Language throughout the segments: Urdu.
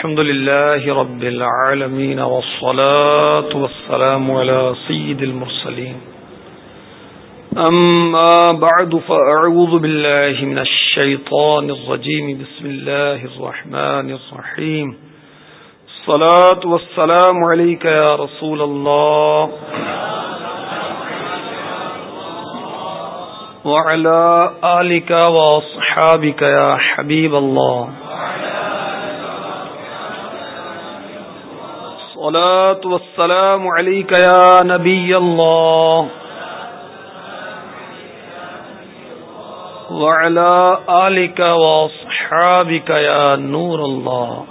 الحمد لله رب العالمين والصلاة والسلام على سيد المرسلين. أما بعد، فأعوذ بالله من الشيطان الرجيم. بسم الله الرحمن الرحيم. الصلاة والسلام عليك يا رسول الله. وعلى آلك وأصحابك يا حبيب الله. الصلاة والسلام عليك يا نبي الله. وعلى آلك وأصحابك يا نور الله.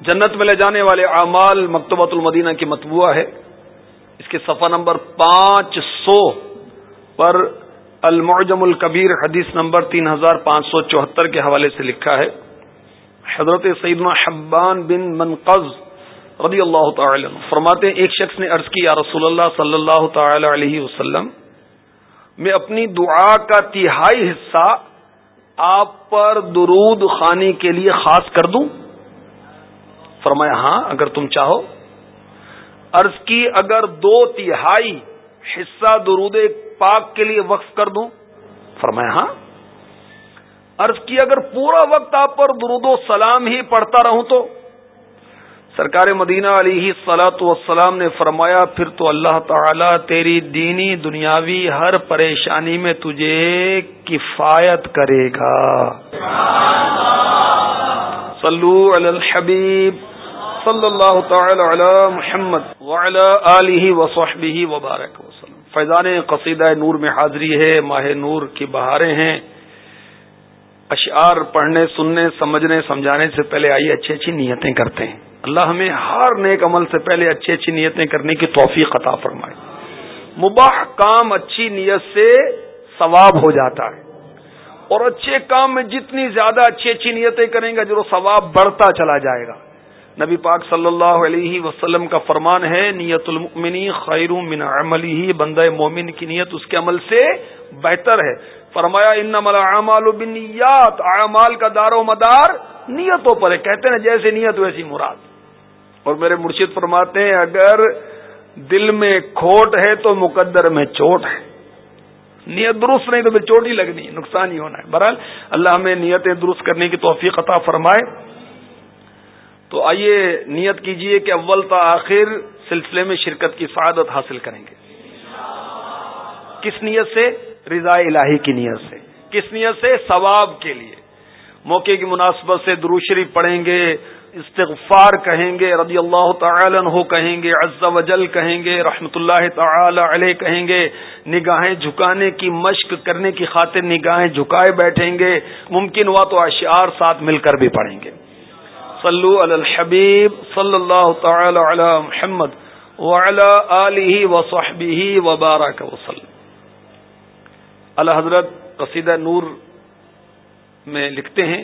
جنت میں لے جانے والے اعمال مکتبۃ المدینہ کی مطبوعہ ہے۔ اس کے صفحہ نمبر پانچ سو پر المعجم الکبیر حدیث نمبر تین ہزار پانچ سو چوہتر کے حوالے سے لکھا ہے، حضرت سیدنا حبان بن منقز رضی اللہ تعالی عنہ فرماتے ہیں، ایک شخص نے عرض کی، یا رسول اللہ صلی اللہ تعالی علیہ وسلم، میں اپنی دعا کا تہائی حصہ آپ پر درود خانی کے لیے خاص کر دوں؟ فرمایا ہاں اگر تم چاہو۔ عرض کی، اگر دو تہائی حصہ درود پاک کے لیے وقف کر دوں؟ فرمایا ہاں۔ عرض کی، اگر پورا وقت آپ پر درود و سلام ہی پڑھتا رہوں تو؟ سرکار مدینہ علیہ سلاۃ والسلام نے فرمایا، پھر تو اللہ تعالی تیری دینی، دنیاوی ہر پریشانی میں تجھے کفایت کرے گا۔ صلو علی الحبیب صلی اللہ تعالی علی محمد وعلی وصحبہ وبارک وسلم۔ فیضان قصیدہ نور میں حاضری ہے، ماہ نور کی بہاریں ہیں۔ اشعار پڑھنے، سننے، سمجھنے، سمجھانے سے پہلے آئیے اچھی اچھی نیتیں کرتے ہیں۔ اللہ ہمیں ہر نیک عمل سے پہلے اچھی اچھی نیتیں کرنے کی توفیق عطا فرمائے۔ مباح کام اچھی نیت سے ثواب ہو جاتا ہے۔ اور اچھے کام میں جتنی زیادہ اچھی اچھی نیتیں کریں گے، جو ثواب بڑھتا چلا جائے گا۔ نبی پاک صلی اللہ علیہ وسلم کا فرمان ہے، نیت المؤمنی خیر من عملی ہی بندہ مومن کی نیت اس کے عمل سے بہتر ہے۔ فرمایا ان اعمال بنیات اعمال کا دار و مدار نیتوں پر ہے۔ کہتے ہیں، جیسے نیت، ویسی مراد۔ اور میرے مرشد فرماتے ہیں، اگر دل میں کھوٹ ہے تو مقدر میں چوٹ ہے۔ نیت درست نہیں تو پھر چوٹ ہی لگنی، نقصان ہی ہونا ہے۔ بہرحال، اللہ ہمیں نیتیں درست کرنے کی توفیق عطا فرمائے۔ تو آئیے نیت کیجیے کہ اول تا آخر سلسلے میں شرکت کی سعادت حاصل کریں گے۔ کس نیت سے؟ رضاء الہی کی نیت سے۔ کس نیت سے؟ ثواب کے لیے۔ موقع کی مناسبت سے دروشری پڑھیں گے، استغفار کہیں گے، رضی اللہ تعالی عنہ کہیں گے، عز و جل کہیں گے، رحمت اللہ تعالی علیہ کہیں گے۔ نگاہیں جھکانے کی، مشق کرنے کی خاطر نگاہیں جھکائے بیٹھیں گے۔ ممکن ہوا تو اشعار ساتھ مل کر بھی پڑھیں گے۔ صلو علی الحبیب صلی اللہ تعالی علی محمد وعلی آلہ وصحبہ وبارک وسلم اللہ حضرت قصیدہ نور میں لکھتے ہیں،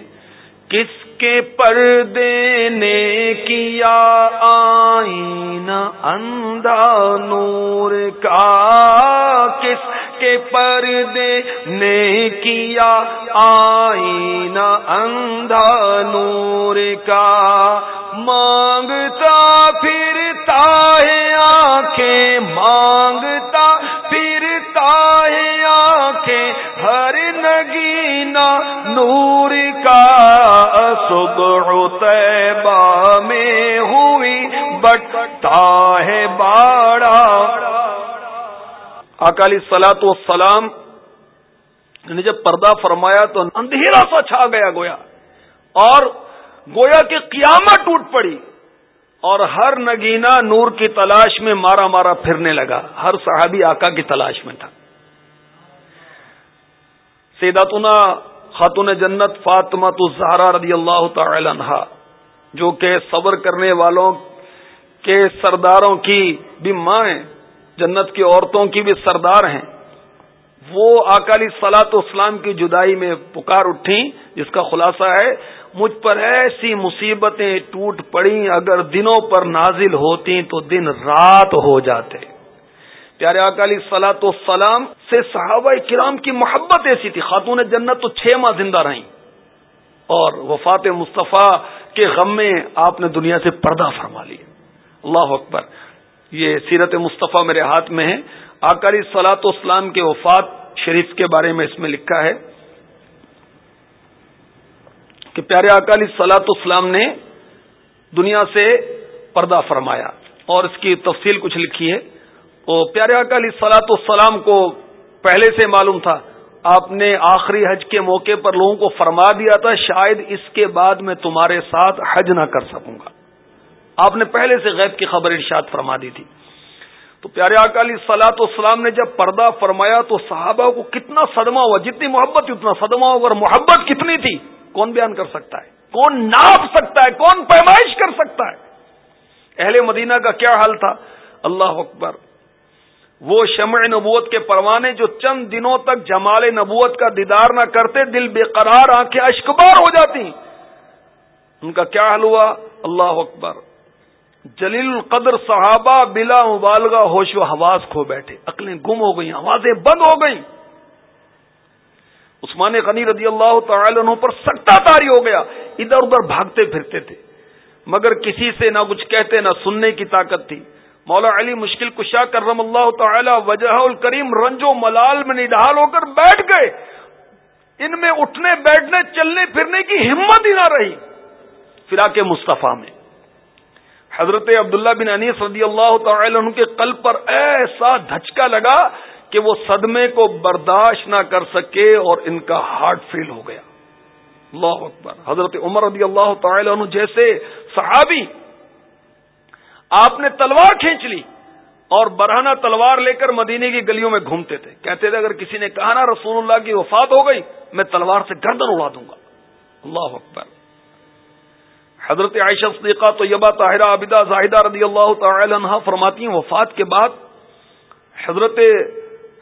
کس کے پردے نے کیا آئین اندھا نور کا کے پردے نے کیا آئین اندھا نور کا مانگتا پھرتا ہے آنکھیں، مانگتا پھرتا ہے آنکھیں، ہر نگینا نور کا صبح طیبہ میں ہوئی بٹتا ہے باڑا اکالی سلا تو سلام نے جب پردہ فرمایا تو اندھیرا سا چھا گیا گویا اور گویا کی قیامت ٹوٹ پڑی اور ہر نگینا نور کی تلاش میں مارا مارا پھرنے لگا۔ ہر صحابی آقا کی تلاش میں تھا۔ سیداتنا خاتون جنت فاطمہ تو زہرا رضی اللہ تعالی عنہ، جو کہ صبر کرنے والوں کے سرداروں کی بھی ماں ہیں جنت کی عورتوں کی بھی سردار ہیں۔ وہ اکالی سلاط اسلام کی جدائی میں پکار اٹھی جس کا خلاصہ ہے، مجھ پر ایسی مصیبتیں ٹوٹ پڑی اگر دنوں پر نازل ہوتی تو دن رات ہو جاتے۔ پیارے اکالی سلاۃ و سے صحابہ کرام کی محبت ایسی تھی، خاتون جنت تو چھ ماہ زندہ رہیں۔ اور وفات مصطفیٰ کے غم میں آپ نے دنیا سے پردہ فرما لیا۔ اللہ اکبر۔ یہ سیرت مصطفیٰ میرے ہاتھ میں ہے۔ آکاری سلاط اسلام کے وفات شریف کے بارے میں اس میں لکھا ہے کہ پیارے اکالی سلاط اسلام نے دنیا سے پردہ فرمایا اور اس کی تفصیل کچھ لکھی ہے۔ پیارے اکالی سلاط السلام کو پہلے سے معلوم تھا۔ آپ نے آخری حج کے موقع پر لوگوں کو فرما دیا تھا، شاید اس کے بعد میں تمہارے ساتھ حج نہ کر سکوں گا۔ آپ نے پہلے سے غیب کی خبر ارشاد فرما دی تھی۔ تو پیارے اکالی سلاط اسلام نے جب پردہ فرمایا تو صحابہ کو کتنا صدمہ ہوا، جتنی محبت اتنا صدمہ ہوا، اور محبت کتنی تھی، کون بیان کر سکتا ہے؟ کون ناپ سکتا ہے؟ کون پیمائش کر سکتا ہے؟ اہل مدینہ کا کیا حال تھا؟ اللہ اکبر۔ وہ شمع نبوت کے پروانے جو چند دنوں تک جمال نبوت کا دیدار نہ کرتے، دل بے قرار آنکھیں اشکبار ہو جاتی۔ ان کا کیا حل ہوا؟ اللہ اکبر۔ جلیل القدر صحابہ بلا مبالغہ ہوش و حواس کھو بیٹھے۔ عقلیں گم ہو گئیں، آوازیں بند ہو گئیں۔ عثمان غنی رضی اللہ تعالی عنہ پر سکتا تاری ہو گیا۔ ادھر ادھر بھاگتے پھرتے تھے۔ مگر کسی سے نہ کچھ کہتے، نہ سننے کی طاقت تھی۔ مولا علی مشکل کشا کرم اللہ تعالی وجہ الکریم رنج و ملال میں نڈال ہو کر بیٹھ گئے۔ ان میں اٹھنے، بیٹھنے، چلنے، پھرنے کی ہمت ہی نہ رہی۔ فراق مصطفیٰ میں۔ حضرت عبداللہ بن انیس رضی اللہ تعالی عنہ کے قلب پر ایسا دھچکا لگا کہ وہ صدمے کو برداشت نہ کر سکے اور ان کا ہارٹ فیل ہو گیا۔ اللہ اکبر۔ حضرت عمر رضی اللہ تعالی عنہ جیسے صحابی آپ نے تلوار کھینچ لی اور برہنہ تلوار لے کر مدینے کی گلیوں میں گھومتے تھے۔ کہتے تھے اگر کسی نے کہا نا رسول اللہ کی وفات ہو گئی، میں تلوار سے گردن اڑا دوں گا۔ اللہ اکبر۔ حضرت عائشہ صدیقہ تو یبا طاہرہ عبدہ زاہدہ رضی اللہ تعالی عنہ فرماتی ہیں، وفات کے بعد حضرت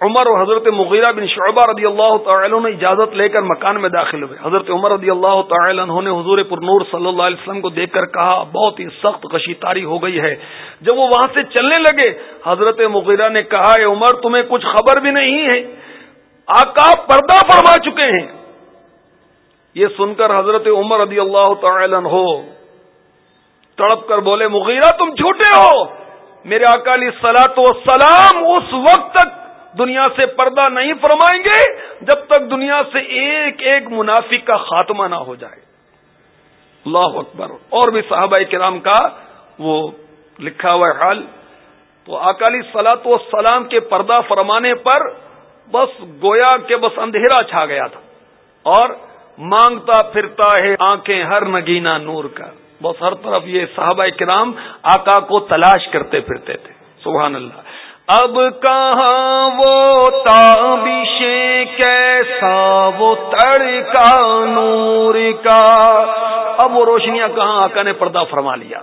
عمر اور حضرت مغیرہ بن شعبہ رضی اللہ تعالی نے اجازت لے کر مکان میں داخل ہوئے۔ حضرت عمر رضی اللہ تعالی عنہ نے حضور پر نور صلی اللہ علیہ وسلم کو دیکھ کر کہا، بہت ہی سخت کشی تاری ہو گئی ہے۔ جب وہ وہاں سے چلنے لگے، حضرت مغیرہ نے کہا، اے عمر، تمہیں کچھ خبر بھی نہیں ہے۔ آقا پردہ فرما چکے ہیں۔ یہ سن کر حضرت عمر رضی اللہ تعالی عنہ تڑپ کر بولے، مغیرہ، تم جھوٹے ہو! میرے اکالی سلاط و سلام اس وقت تک دنیا سے پردہ نہیں فرمائیں گے جب تک دنیا سے ایک ایک منافق کا خاتمہ نہ ہو جائے۔ اللہ اکبر۔ اور بھی صحابہ کرام کا وہ لکھا ہوا حال۔ تو اکالی سلاط و سلام کے پردہ فرمانے پر بس گویا کے بس اندھیرا چھا گیا تھا۔ اور مانگتا پھرتا ہے آنکھیں ہر نگینا نور کا۔ بس ہر طرف یہ صحابہ کرام آقا کو تلاش کرتے پھرتے تھے۔ سبحان اللہ۔ اب کہاں وہ تابش کیسا وہ تڑکا نور کا۔ اب وہ روشنیاں کہاں آقا نے پردہ فرما لیا؟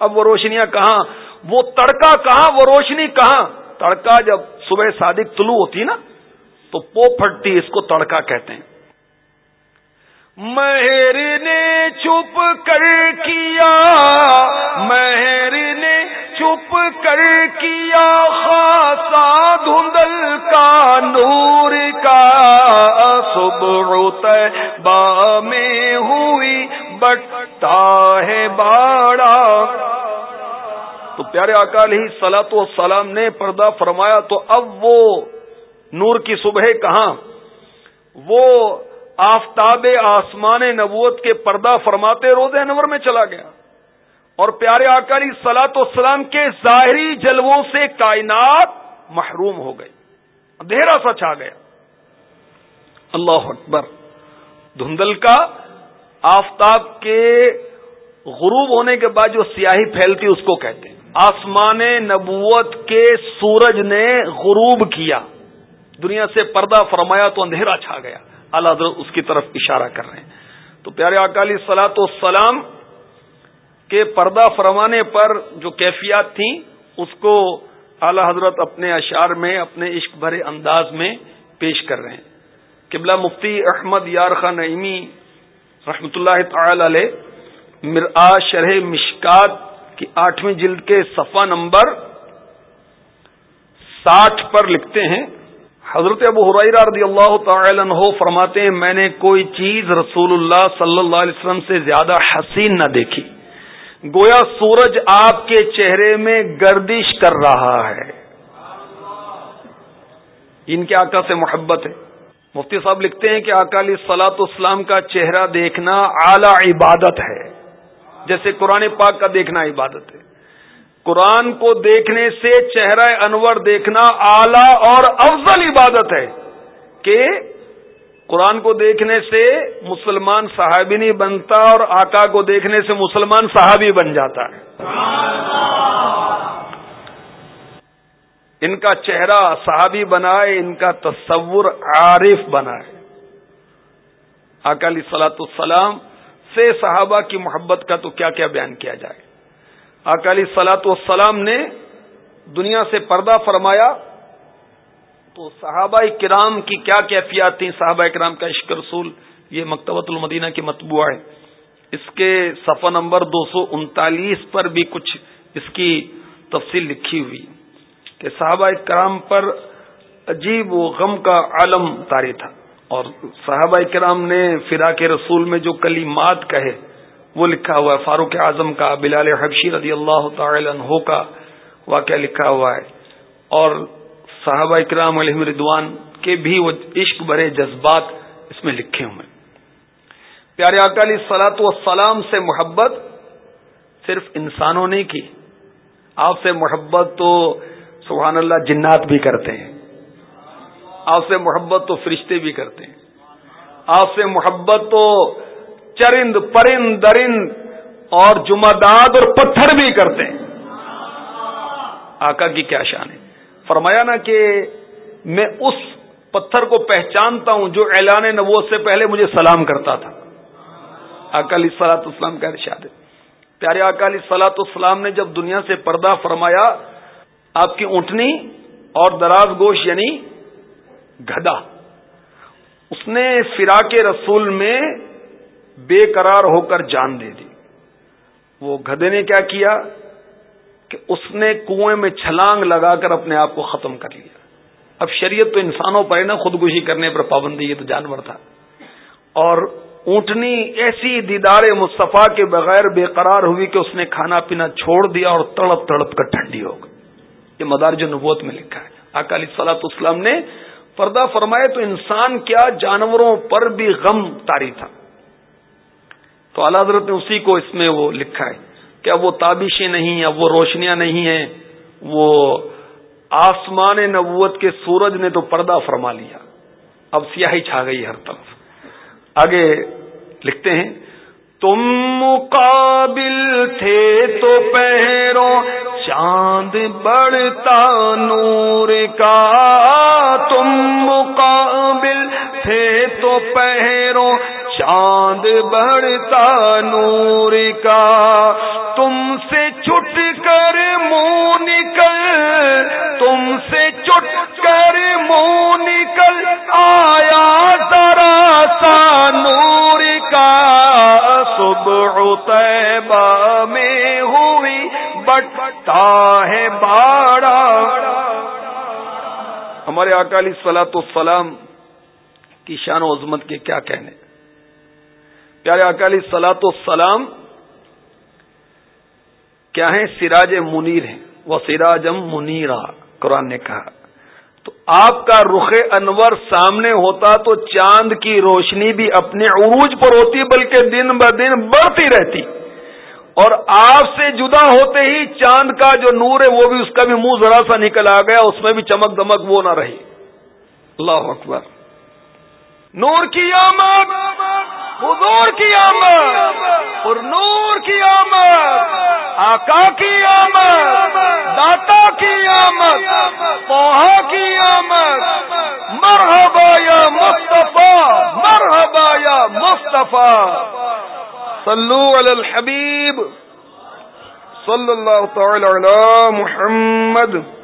اب وہ روشنیاں کہاں؟ وہ تڑکا کہاں؟ وہ روشنی کہاں؟ تڑکا جب صبح صادق طلوع ہوتی نا، تو پو پھٹتی اس کو تڑکا کہتے ہیں۔ مہر نے چھپ کر کیا، مہر نے چھپ کر کیا خاصا دھندل کا نور کا۔ با میں ہوئی بٹتا ہے باڑا۔ تو پیارے اکال ہی سلاط و سلام نے پردہ فرمایا، تو اب وہ نور کی صبح کہاں؟ وہ آفتاب آسمان نبوت کے پردہ فرماتے روز انور میں چلا گیا۔ اور پیارے آکاری سلاط اسلام کے ظاہری جلووں سے کائنات محروم ہو گئی۔ اندھیرا سا چھا گیا۔ اللہ اکبر۔ دھندل کا آفتاب کے غروب ہونے کے بعد جو سیاہی پھیلتی، اس کو کہتے ہیں۔ آسمان نبوت کے سورج نے غروب کیا۔ دنیا سے پردہ فرمایا تو اندھیرا چھا گیا۔ اللہ حضرت اس کی طرف اشارہ کر رہے ہیں۔ تو پیارے اکالی سلاط والسلام کے پردہ فرمانے پر جو کیفیات تھیں، اس کو اعلی حضرت اپنے اشعار میں، اپنے عشق بھرے انداز میں پیش کر رہے ہیں۔ قبلہ مفتی احمد یار خان نعیمی رحمۃ اللہ تعالی علیہ، مرآ شرح مشکات کی آٹھویں جلد کے صفحہ نمبر ساٹھ پر لکھتے ہیں۔ حضرت ابو حرائرہ رضی اللہ تعالی عنہ فرماتے ہیں، میں نے کوئی چیز رسول اللہ صلی اللہ علیہ وسلم سے زیادہ حسین نہ دیکھی۔ گویا سورج آپ کے چہرے میں گردش کر رہا ہے۔ ان کے آقا سے محبت ہے۔ مفتی صاحب لکھتے ہیں کہ اکالی سلاط اسلام کا چہرہ دیکھنا اعلی عبادت ہے۔ جیسے قرآن پاک کا دیکھنا عبادت ہے۔ قرآن کو دیکھنے سے چہرہ انور دیکھنا اعلی اور افضل عبادت ہے کہ قرآن کو دیکھنے سے مسلمان صحابی نہیں بنتا اور آقا کو دیکھنے سے مسلمان صحابی بن جاتا ہے۔ ان کا چہرہ صحابی بنائے، ان کا تصور عارف بنائے۔ اکالی سلاۃ السلام سے صحابہ کی محبت کا تو کیا کیا بیان کیا جائے؟ اکالی سلاۃ والسلام نے دنیا سے پردہ فرمایا تو صحابہ کرام کی کیا کیفیات تھیں؟ صحابہ کرام کا عشق رسول، یہ مکتبۃ المدینہ کی مطبوعہ ہے۔ اس کے صفحہ نمبر دو سو انتالیس پر بھی کچھ اس کی تفصیل لکھی ہوئی کہ صحابہ کرام پر عجیب و غم کا عالم تاری تھا۔ اور صحابہ کرام نے فرا کے رسول میں جو کلیمات کہے وہ لکھا ہوا ہے، فاروق اعظم کا، بلال حبشی رضی اللہ تعالی عنہ کا واقعہ لکھا ہوا ہے۔ اور صحابہ اکرام علیہ ردوان کے بھی وہ عشق برے جذبات اس میں لکھے ہوئے پیارے اکالی سلاط و سلام سے محبت صرف انسانوں نے کی۔ آپ سے محبت تو سبحان اللہ جنات بھی کرتے ہیں۔ آپ سے محبت تو فرشتے بھی کرتے ہیں۔ آپ سے محبت تو چرند، پرند، درند اور جمعداد اور پتھر بھی کرتے ہیں۔ آقا کی کیا شان ہے۔ فرمایا نا کہ میں اس پتھر کو پہچانتا ہوں جو اعلان نبوت سے پہلے مجھے سلام کرتا تھا۔ اکالی سلاط اسلام کا ارشاد ہے۔ پیارے اکالی سلاط اسلام نے جب دنیا سے پردہ فرمایا، آپ کی اونٹنی اور دراز گوش یعنی گدا، اس نے فرا کے رسول میں بے قرار ہو کر جان دے دی۔ وہ گدے نے کیا کیا کہ اس نے کنویں میں چھلانگ لگا کر اپنے آپ کو ختم کر لیا۔ اب شریعت تو انسانوں پر ہے نا، خودکشی کرنے پر پابندی یہ تو جانور تھا۔ اور اونٹنی ایسی دیدار مصطفیٰ کے بغیر بے قرار ہوئی کہ اس نے کھانا پینا چھوڑ دیا اور تڑپ تڑپ کر ٹھنڈی ہو گئی۔ یہ مدار جو نبوت میں لکھا ہے۔ اکالی سلاط اسلام نے پردہ فرمائے تو انسان کیا جانوروں پر بھی غم تاری تھا۔ تو اعلی حضرت نے اسی کو اس میں وہ لکھا ہے کہ اب وہ تابشیں نہیں اب وہ روشنیاں نہیں ہیں۔ وہ آسمان نبوت کے سورج نے تو پردہ فرما لیا۔ اب سیاہی چھا گئی ہر طرف۔ آگے لکھتے ہیں، تم مقابل تھے تو پہروں چاند بڑھتا نور کا۔ تم مقابل تھے تو پہروں چاند بڑھتا نور کا، تم سے چھٹ کر منہ نکل، تم سے چھٹ کر منہ نکل، آیا ذرا سا نور کا۔ صبح طیبہ میں ہوئی بٹتا ہے باڑا۔ ہمارے اکالی سلاۃ السلام کی شان و عظمت کے کیا کہنے؟ پیارے اکالی سلاط السلام کیا ہیں؟ سراج منیر ہیں۔ وہ سراجم منیرا قرآن نے کہا۔ تو آپ کا رخ انور سامنے ہوتا تو چاند کی روشنی بھی اپنے عروج پر ہوتی، بلکہ دن ب دن بڑھتی رہتی۔ اور آپ سے جدا ہوتے ہی چاند کا جو نور ہے، وہ بھی اس کا بھی منہ ذرا سا نکل آ گیا، اس میں بھی چمک دمک وہ نہ رہی۔ اللہ اکبر۔ نور کی آمد! حضور کی آمد اور نور کی آمد، آقا کی آمد، داتا کی آمد، پوہا کی آمد، مرحبا یا مصطفیٰ، مرحبا یا مصطفیٰ۔ صلو علی الحبیب، صلی اللہ تعالی علی محمد۔